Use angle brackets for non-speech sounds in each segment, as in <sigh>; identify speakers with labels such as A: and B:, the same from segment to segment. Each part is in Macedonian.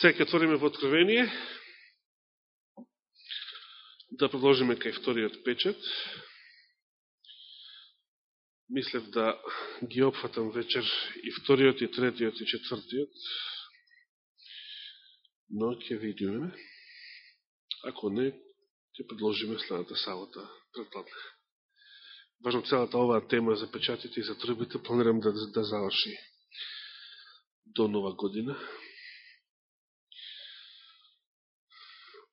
A: Сега ќе отвориме во Откровение, да продолжиме кај вториот печет. Мислев да ги опфатам вечер и вториот, и третиот, и четвртиот, но ќе видиме. Ако не, ќе продолжиме следната сабота предпладне. Важно целата оваа тема за печатите и за трубите планирам да, да заврши до нова година.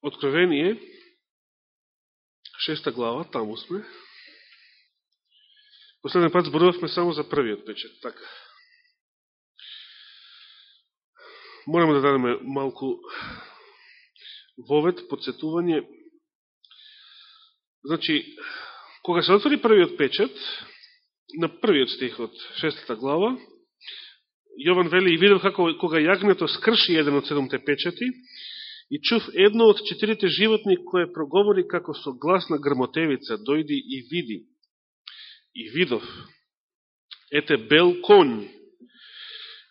A: Откровение, шеста глава, таму сме. Последен пат зборувавме само за првиот печет, така. Мораме да дадеме малку вовет, подсетување. Значи, кога се отвори првиот печет, на првиот стих од шестата глава, Јован вели и видов како кога јагнето скрши еден од седомте печати и чув едно од четирите животни кое проговори како со глас на грмотевица, дојди и види. И видов, ете бел конј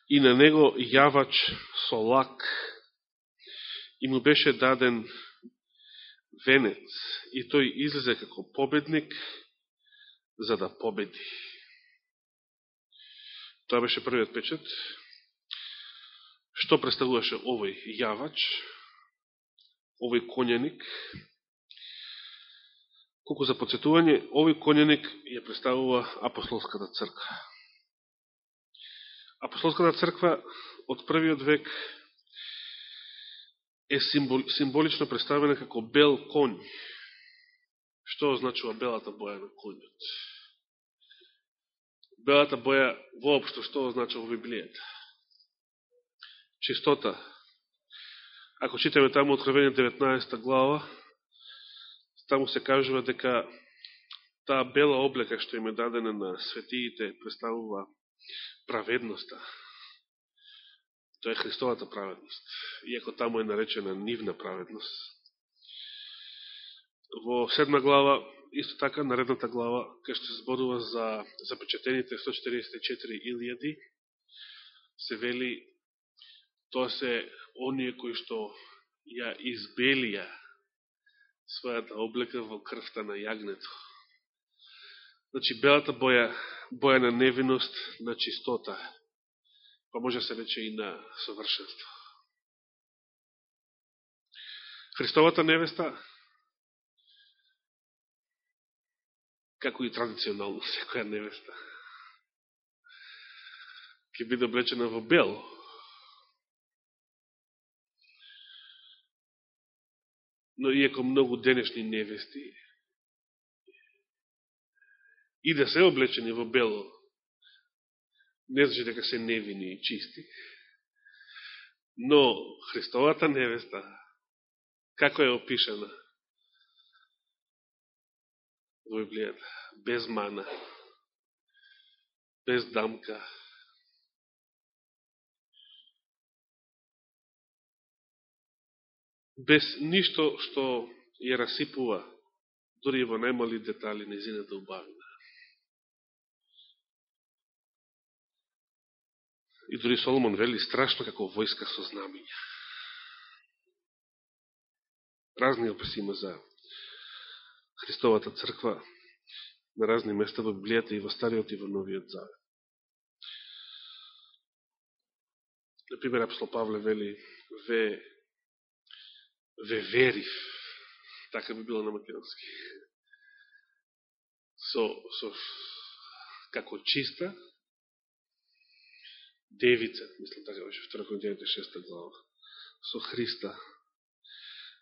A: и на него јавач со лак и му беше даден венец и тој излезе како победник за да победи. Тоа беше првиот печет. Што представуваше овој јавач, овој конјаник? Колку за подсетување, овој конјаник ја представува апостолската црква. Апостолската црква од првиот век е символично представена како бел конј. Што означува белата боја на конјот? белата боја воопшто што означува во Библијата. Чистота. Ако читаме таму Откровение 19 глава, таму се кажува дека таа бела облека што им е дадена на светиите представува праведноста. Тоа е Христовата праведност. Иако таму е наречена нивна праведност. Во седма глава исто така, наредната глава, кај што се зборува за запечатените 144 илјади, се вели, тоа се оние кои што ја избелија својата облека во крвта на јагнето. Значи, белата боја, боја на невиност, на чистота, па може се рече и на совршенство. Христовата невеста како и традиционално <laughs> секоја невеста, ќе биде облечена во бело. Но иеко многу денешни невести и да се облечени во бело, не значи дека се невини и чисти, но Христовата невеста, како е опишана, во Библијата. Без мана, без дамка. Без ништо што ја расипува, дори во најмали детали незината да убавина. И дори Соломон вели страшно како војска со знамиња. Разни описи има за Христовата црква на разни места во Библијата и во Стариот и во Новиот Завет. Например, апостол Павле вели ве, ве верив, така би било на македонски, со, со, како чиста девица, мислам така беше, 2 Коринтијаните 6 глава, со Христа.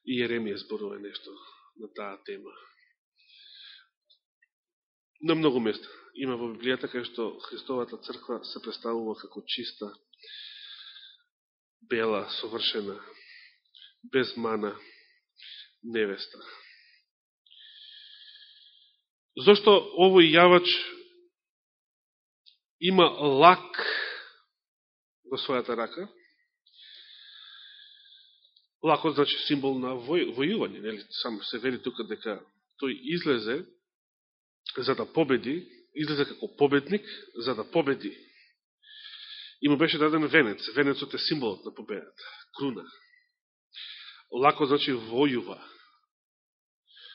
A: И Еремија зборува нешто на таа тема. На многу места. Има во Библијата кај што Христовата црква се представува како чиста, бела, совршена, без мана невеста. Зошто овој јавач има лак во својата рака? Лакот значи символ на војување, нели? Само се вели тука дека тој излезе за да победи, излезе како победник, за да победи. И му беше даден венец. Венецот е символот на победата, круна лако значи војува.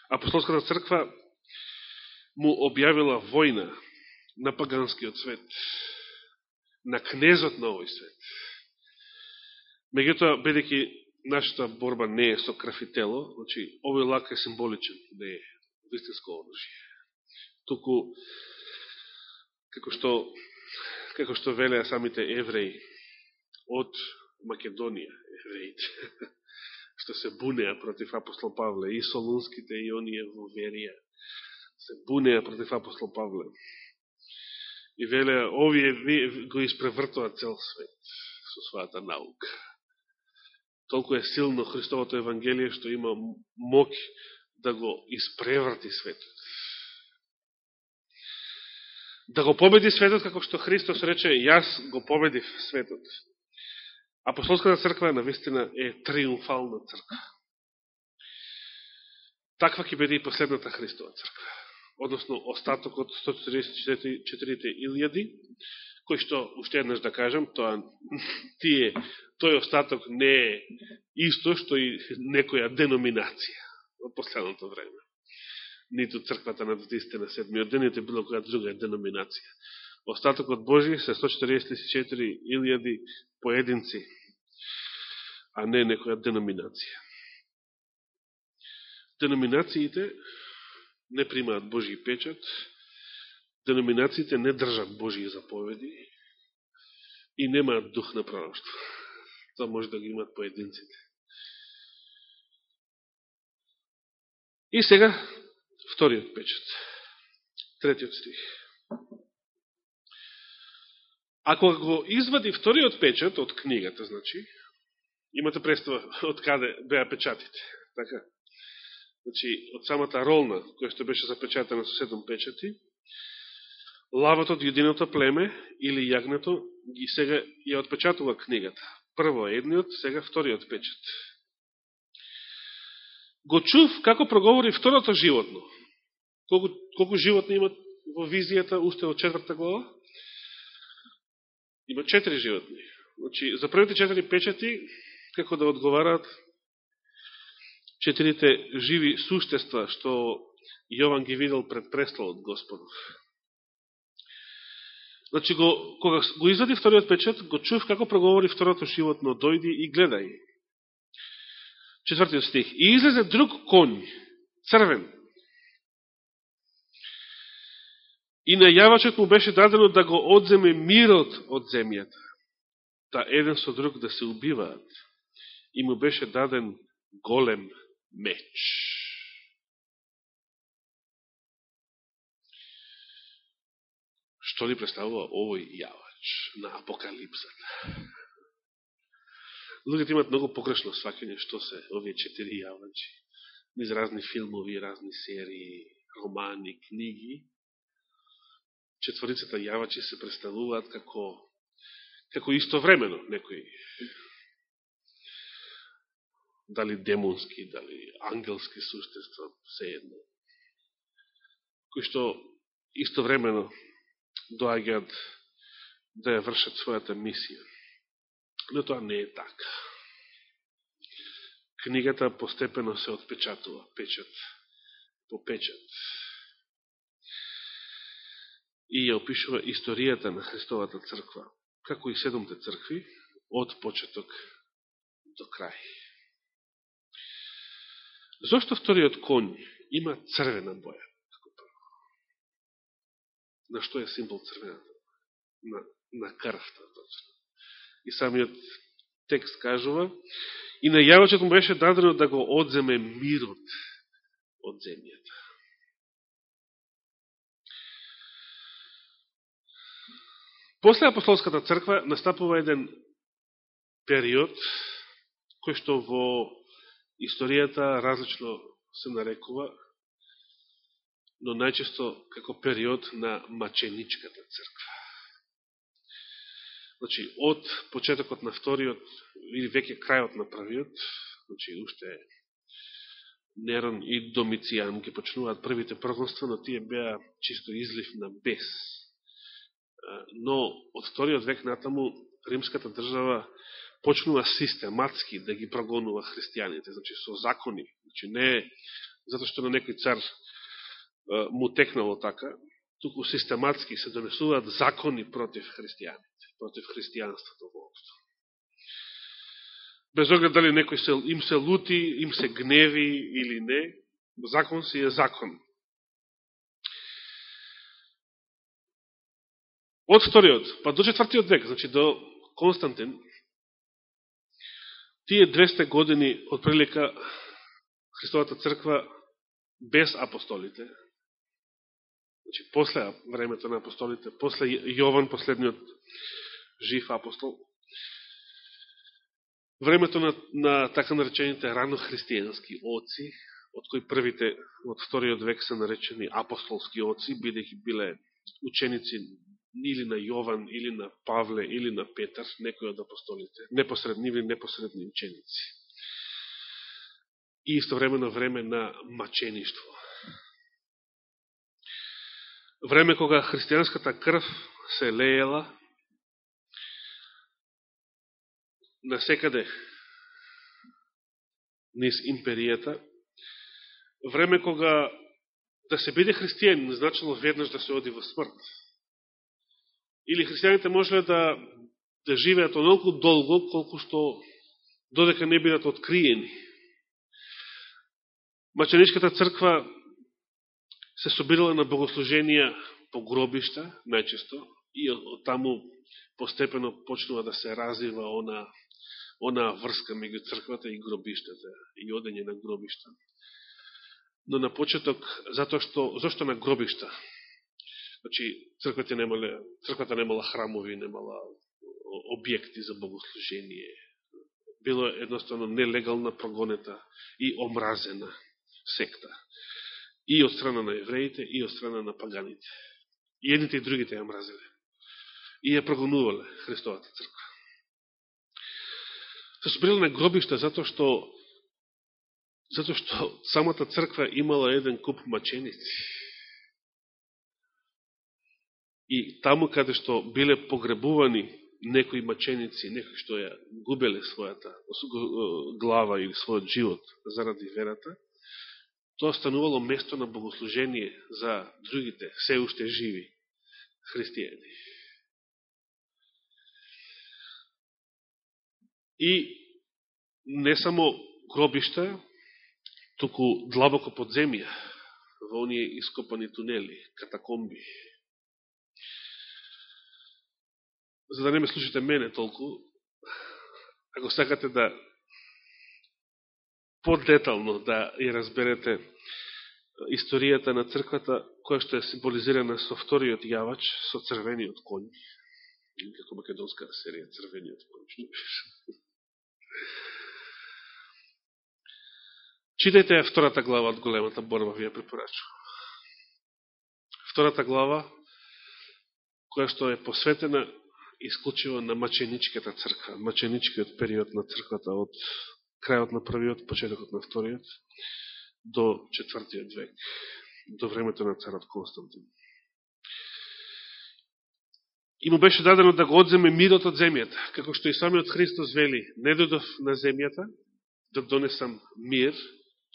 A: Апостолската црква му објавила војна на паганскиот свет, на кнезот на овој свет. Меѓутоа, бидејќи нашата борба не е со крв и тело, значи, овој лак е символичен, не е вистинско оружие. Туку, како што, како што велеа самите евреи од Македонија, евреите, <laughs> што се бунеа против апостол Павле, и солунските, и оние во верија, се бунеа против апостол Павле. И велеа, овие го испревртува цел свет со својата наука. Толку е силно Христовото Евангелие, што има мок да го испреврти светот. Да го победи светот, како што Христос рече, јас го победив светот. Апостолската црква на вистина е триумфална црква. Таква ќе биде и последната Христова црква односно остатокот од 144 кој што, уште еднаш да кажам, тоа, <laughs> тие, тој остаток не е исто што и некоја деноминација во последното време. Ниту црквата на 20 на 7 ден, нито било која друга деноминација. Остатокот Божи се 144 поединци, а не некоја деноминација. Деноминациите не примаат Божи печат, деноминациите не држат Божи заповеди и немаат дух на пророќство. Тоа може да ги имат поединците. И сега, вториот печат. Третиот стих. Ако го извади вториот печат од книгата, значи, имате представа од каде беа печатите. Така? значи, од самата ролна, која што беше запечатена со седом печати, лавот од јудиното племе или јагнето ги сега ја отпечатува книгата. Прво едниот, сега вториот печат. Го чув како проговори второто животно. Колку, колку животни имат во визијата уште од четврта глава? Има четири животни. Значи, за првите четири печати, како да одговарат четирите живи суштества што Јован ги видел пред престолот Господов. Значи, го, кога го извади вториот печат, го чув како проговори второто животно, дојди и гледај. Четвртиот стих. И излезе друг конј, црвен. И на јавачот му беше дадено да го одземе мирот од земјата, та еден со друг да се убиваат. И му беше даден голем меч. Што ли представува овој јавач на апокалипсата? Луѓето имат многу погрешно свакење што се овие четири јавачи. Низ разни филмови, разни серии, романи, книги. Четворицата јавачи се представуваат како како истовремено некои дали демонски, дали ангелски суштества, се едно, кои што истовремено доаѓаат да ја вршат својата мисија. Но тоа не е така. Книгата постепено се отпечатува, печат по печат. И ја опишува историјата на Христовата црква, како и седомте цркви, од почеток до крај. Зошто вториот конј има црвена боја? На што е символ црвената? На, на крвта, точно. И самиот текст кажува, и на јавачот му беше дадено да го одземе мирот од земјата. После апостолската црква настапува еден период кој што во Историјата различно се нарекува, но најчесто како период на маченичката црква. Значи, од почетокот на вториот, или веќе крајот на првиот, значи, уште Нерон и Домицијан ги почнуваат првите прогонства, но тие беа чисто излив на бес. Но од вториот век натаму, римската држава почнува систематски да ги прогонува христијаните, значи со закони, значи не затоа што на некој цар му текнало така, туку систематски се донесуваат закони против христијаните, против христијанството воопшто. Без оглед дали некој се, им се лути, им се гневи или не, закон си е закон. Од вториот, па до четвртиот век, значи до Константин, тие 200 години од прилика Христовата црква без апостолите, значи после времето на апостолите, после Јован, последниот жив апостол, времето на, на така наречените рано христијански оци, од кои првите од вториот век се наречени апостолски оци, бидејќи биле ученици или на Јован, или на Павле, или на Петар, некој од апостолите, непосредни или непосредни ученици. И истовремено време на мачеништво. Време кога христијанската крв се леела насекаде низ империјата, време кога да се биде христијан значило веднаш да се оди во смрт. Или христијаните можеле да, да живеат онолку долго, колку што додека не бидат откриени. Маченичката црква се собирала на богослуженија по гробишта, најчесто, и од таму постепено почнува да се развива она, она врска меѓу црквата и гробиштата, и одење на гробишта. Но на почеток, затоа што, зашто на гробишта? Значи, црквата немала, црквата немала храмови, немала објекти за богослужение. Било едноставно нелегална прогонета и омразена секта и од страна на евреите, и од страна на паганите. И едните и другите ја мразеле. И ја прогонувале Христовата црква. Се спрели на гробишта затоа што затоа што самата црква имала еден куп маченици. И таму каде што биле погребувани некои маченици, некои што ја губеле својата глава или својот живот заради верата, тоа станувало место на богослужение за другите, се уште живи христијани. И не само гробишта, туку длабоко подземја, во оние ископани тунели, катакомби. За да не ме слушате мене толку, ако сакате да подетално да ја разберете историјата на црквата, која што е символизирана со вториот јавач, со црвениот конј, како македонска серија црвениот конј. Читајте втората глава од големата борба, ви ја препорачувам. Втората глава, која што е посветена исклучиво на маченичката црква, маченичкиот период на црквата од крајот на првиот, почетокот на вториот, до четвртиот век, до времето на царот Константин. И му беше дадено да го одземе мирот од земјата, како што и самиот Христос вели, не додов на земјата да донесам мир,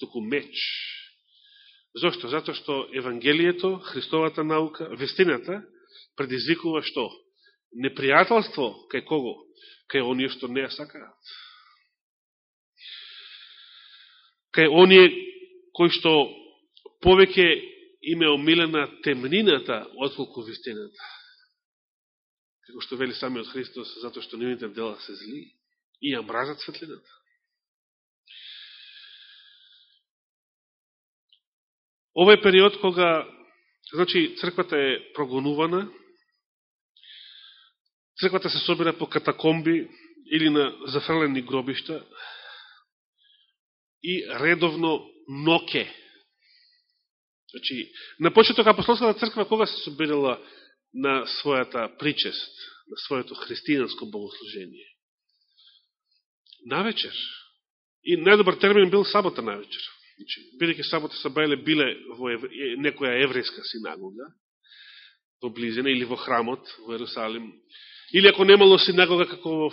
A: туку меч. Зошто? Зато што Евангелието, Христовата наука, вестината, предизвикува што? Непријателство кај кого? Кај оние што не ја сакаат кај оние кои што повеќе име омилена темнината отколку вистината. Како што вели самиот Христос, затоа што нивните дела се зли и ја мразат светлината. Овој период кога значи црквата е прогонувана, црквата се собира по катакомби или на зафрлени гробишта, и редовно ноке. Значи, на почеток апостолската црква кога се собирала на својата причест, на своето христијанско богослужение? Навечер. И најдобар термин бил сабота навечер. Значи, бидеќи сабота бајле биле во ев... некоја еврејска синагога, во близина, или во храмот, во Ерусалим, или ако немало синагога како во,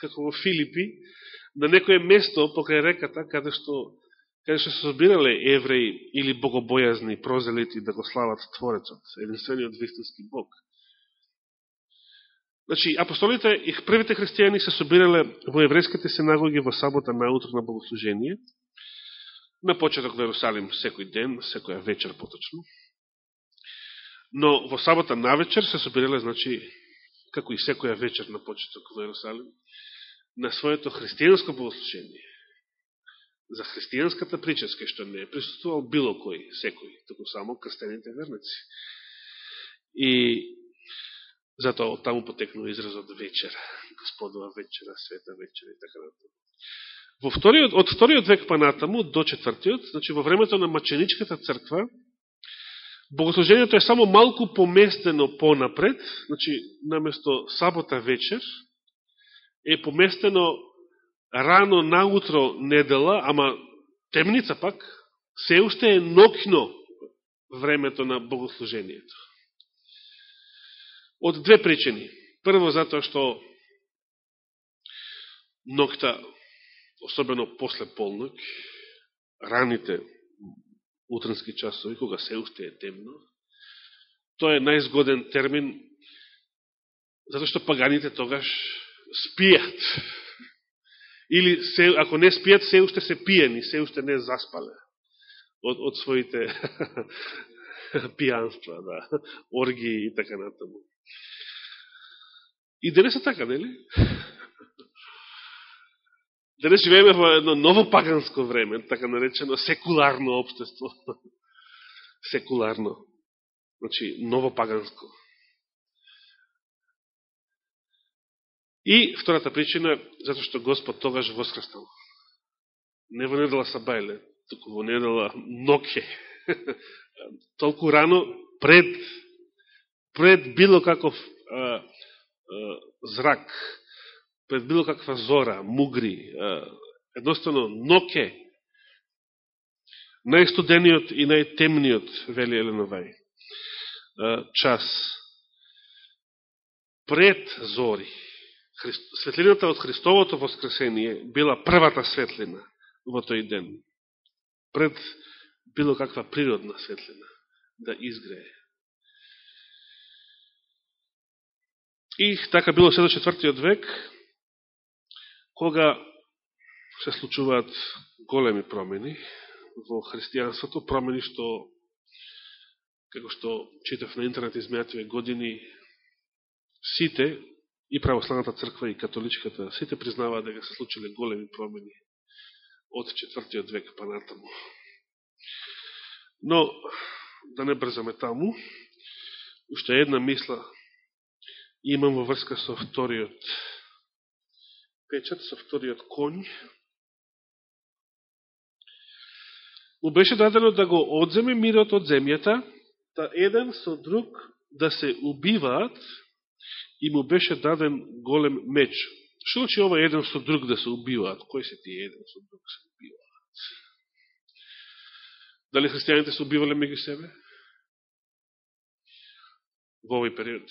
A: како во Филипи, на некое место покрај реката, каде што, каде што се собирале евреи или богобојазни прозелити да го слават Творецот, единствениот вистински Бог. Значи, апостолите и првите христијани се собирале во еврејските синагоги во сабота наутро на богослужение, на почеток во Иерусалим секој ден, секоја вечер поточно. Но во сабота на вечер се собирале, значи, како и секоја вечер на почеток во Јерусалим, на своето христијанско богослужение, за христијанската прическа, што не е присутствувал било кој, секој, току само крстените верници. И затоа од таму потекнува изразот вечер, господова вечера, света вечера и така натаму. Во вториот, од вториот век па натаму до четвртиот, значи во времето на маченичката црква, богослужението е само малку поместено понапред, значи наместо сабота вечер, е поместено рано наутро недела, ама темница пак, се уште е нокно времето на богослужението. Од две причини. Прво, затоа што нокта, особено после полнок, раните утренски часови, кога се уште е темно, тоа е најзгоден термин, затоа што паганите тогаш спијат. Или се, ако не спијат, се уште се пиени, се уште не заспале од, од своите <laughs> пијанства, да, оргии и така натаму. И денес е така, нели? Денес живееме во едно ново паганско време, така наречено секуларно обштество. <laughs> Секуларно. Значи, ново паганско. И втората причина, затоа што Господ тогаш воскреснал. Не во недела Сабајле, туку во недела Ноке. <laughs> Толку рано пред, пред било каков а, а, зрак, пред било каква зора, мугри, едноставно Ноке, најстудениот и најтемниот, вели Еленовај, час, пред зори, светлината од Христовото воскресение била првата светлина во тој ден. Пред било каква природна светлина да изгрее. И така било се до четвртиот век, кога се случуваат големи промени во христијанството, промени што, како што читав на интернет измеативе години, сите и православната црква и католичката, сите признаваат дека се случиле големи промени од четвртиот век па натаму. Но, да не брзаме таму, уште една мисла имам во врска со вториот печат, со вториот конј. Му беше дадено да го одземе мирот од земјата, да еден со друг да се убиваат и му беше даден голем меч. Што значи ова еден со друг да се убиваат? Кој се тие еден со друг се убиваат? Дали христијаните се убивале меѓу себе? Во овој период?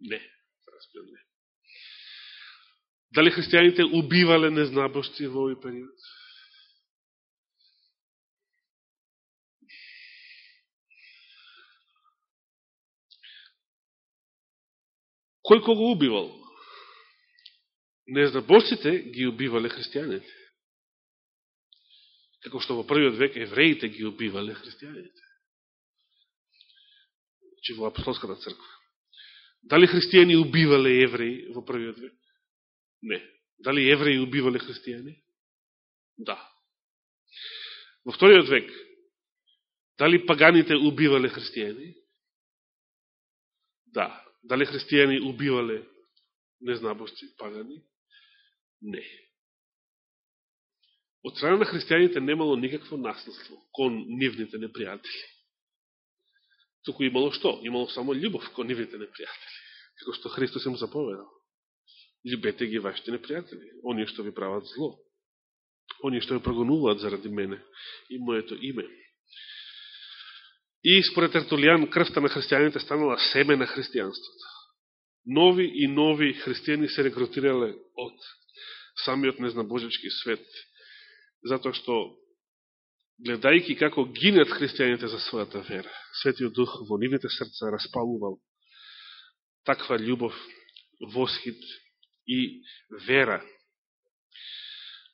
A: Не, разбирам не. Дали христијаните убивале незнабошци во овој период? Кој кого убивал? Незнабошците ги убивале христијаните. Како што во првиот век евреите ги убивале христијаните. Че во апостолската црква. Дали христијани убивале евреи во првиот век? Не. Дали евреи убивале христијани? Да. Во вториот век, дали паганите убивале христијани? Да. Дали христијани убивале незнабошци, пагани? Не. Од страна на христијаните немало никакво наследство кон нивните непријатели. Туку имало што? Имало само љубов кон нивните непријатели. Како што Христос им заповедал. Любете ги вашите непријатели, оние што ви прават зло. Оние што ви прогонуваат заради мене и моето име. И според Тертулијан, крвта на христијаните станала семе на христијанството. нови и нови христијани се рекрутирале од самиот незнабожечки свет, затоа што гледајки како гинат христијаните за својата вера, Светиот Дух во нивните срца распалувал таква љубов, восхит и вера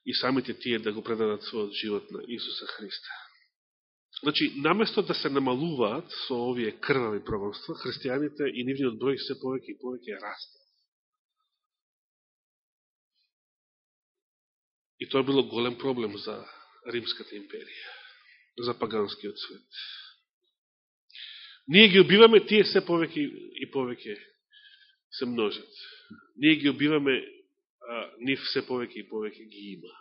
A: и самите тие да го предадат својот живот на Исуса Христа. Значи, наместо да се намалуваат со овие крвави прогонства, христијаните и нивниот број се повеќе и повеќе расте. И тоа било голем проблем за Римската империја, за паганскиот свет. Ние ги убиваме, тие се повеќе и повеќе се множат. Ние ги обиваме, а нив се повеќе и повеќе ги има.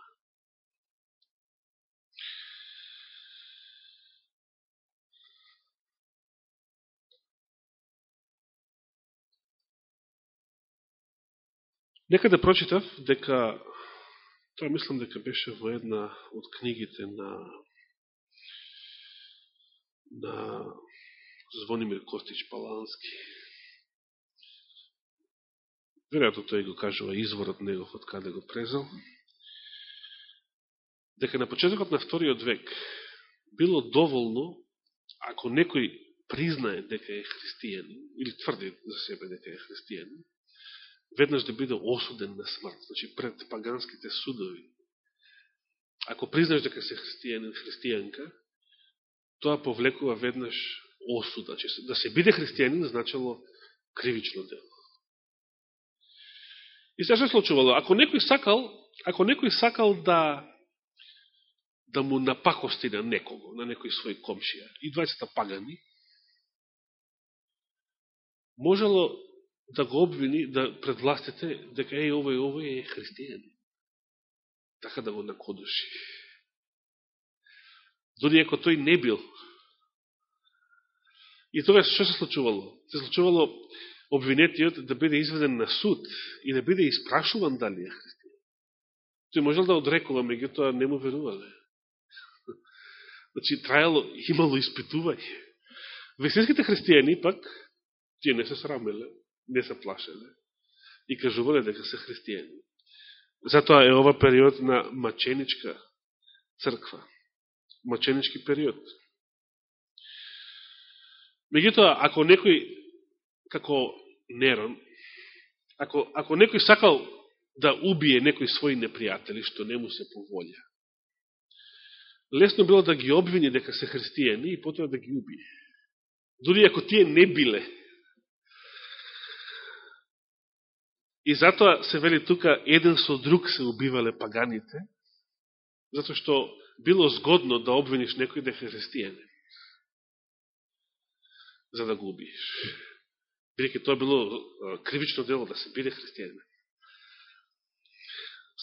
A: Некаде да прочитав дека, тоа мислам дека беше во една од книгите на на Звонимир Костич Палански. Веројатно тој го кажува изворот негов од каде го презел Дека на почетокот на вториот век било доволно ако некој признае дека е христијан или тврди за себе дека е христијан, веднаш да биде осуден на смрт, значи пред паганските судови. Ако признаеш дека се христијанин, христијанка, тоа повлекува веднаш осуда. Значи, да се биде христијанин значало кривично дело. И се случувало, ако некој сакал, ако некој сакал да да му напакости на некого, на некој свој комшија, и двајцата пагани, можело да го обвини да пред властите дека е овој овој е христијан. Така да го накодуши. Дори ако тој не бил. И тоа што се случувало? Се случувало обвинетиот да биде изведен на суд и да биде испрашуван дали е христијан. Тој можел да одрекува, меѓутоа не му верувале. <laughs> Значи, трајало, имало испитување. Вестинските христијани пак, тие не се срамеле, не се плашеле и кажувале дека се христијани. Затоа е ова период на маченичка црква. Маченички период. Меѓутоа, ако некој, како Нерон, ако, ако некој сакал да убие некој своји непријатели, што не му се поволја, лесно било да ги обвини дека се христијани и потоа да ги убие. Дори ако тие не биле И затоа се вели тука, еден со друг се убивале паганите, затоа што било згодно да обвиниш некој дека е христијанин, за да го убиеш. Бидеќи тоа било кривично дело да се биде христијанин.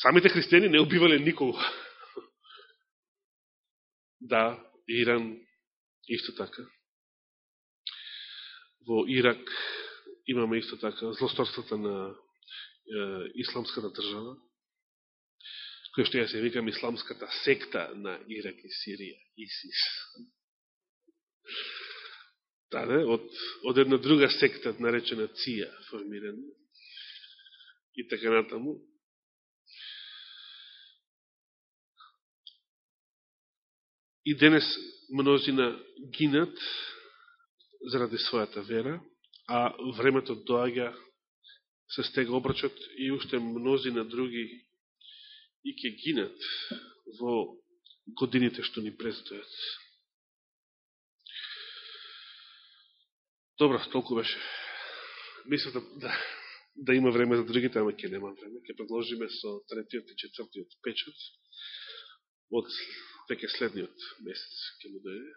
A: Самите христијани не убивале никого. <laughs> Да, Иран исто така. Во Ирак имаме исто така злосторствата на исламската држава, која што ја се викам исламската секта на Ирак и Сирија, ИСИС. Таде, од, од една друга секта, наречена ЦИА, формирана, и така натаму. И денес мнозина гинат заради својата вера, а времето доаѓа се стега обрачот и уште мнозина други и ќе гинат во годините што ни предстојат. Добро, толку беше. Мислам да, да, да има време за другите, ама ќе нема време. Ке продолжиме со третиот и четвртиот печот од веќе следниот месец ќе му дојде.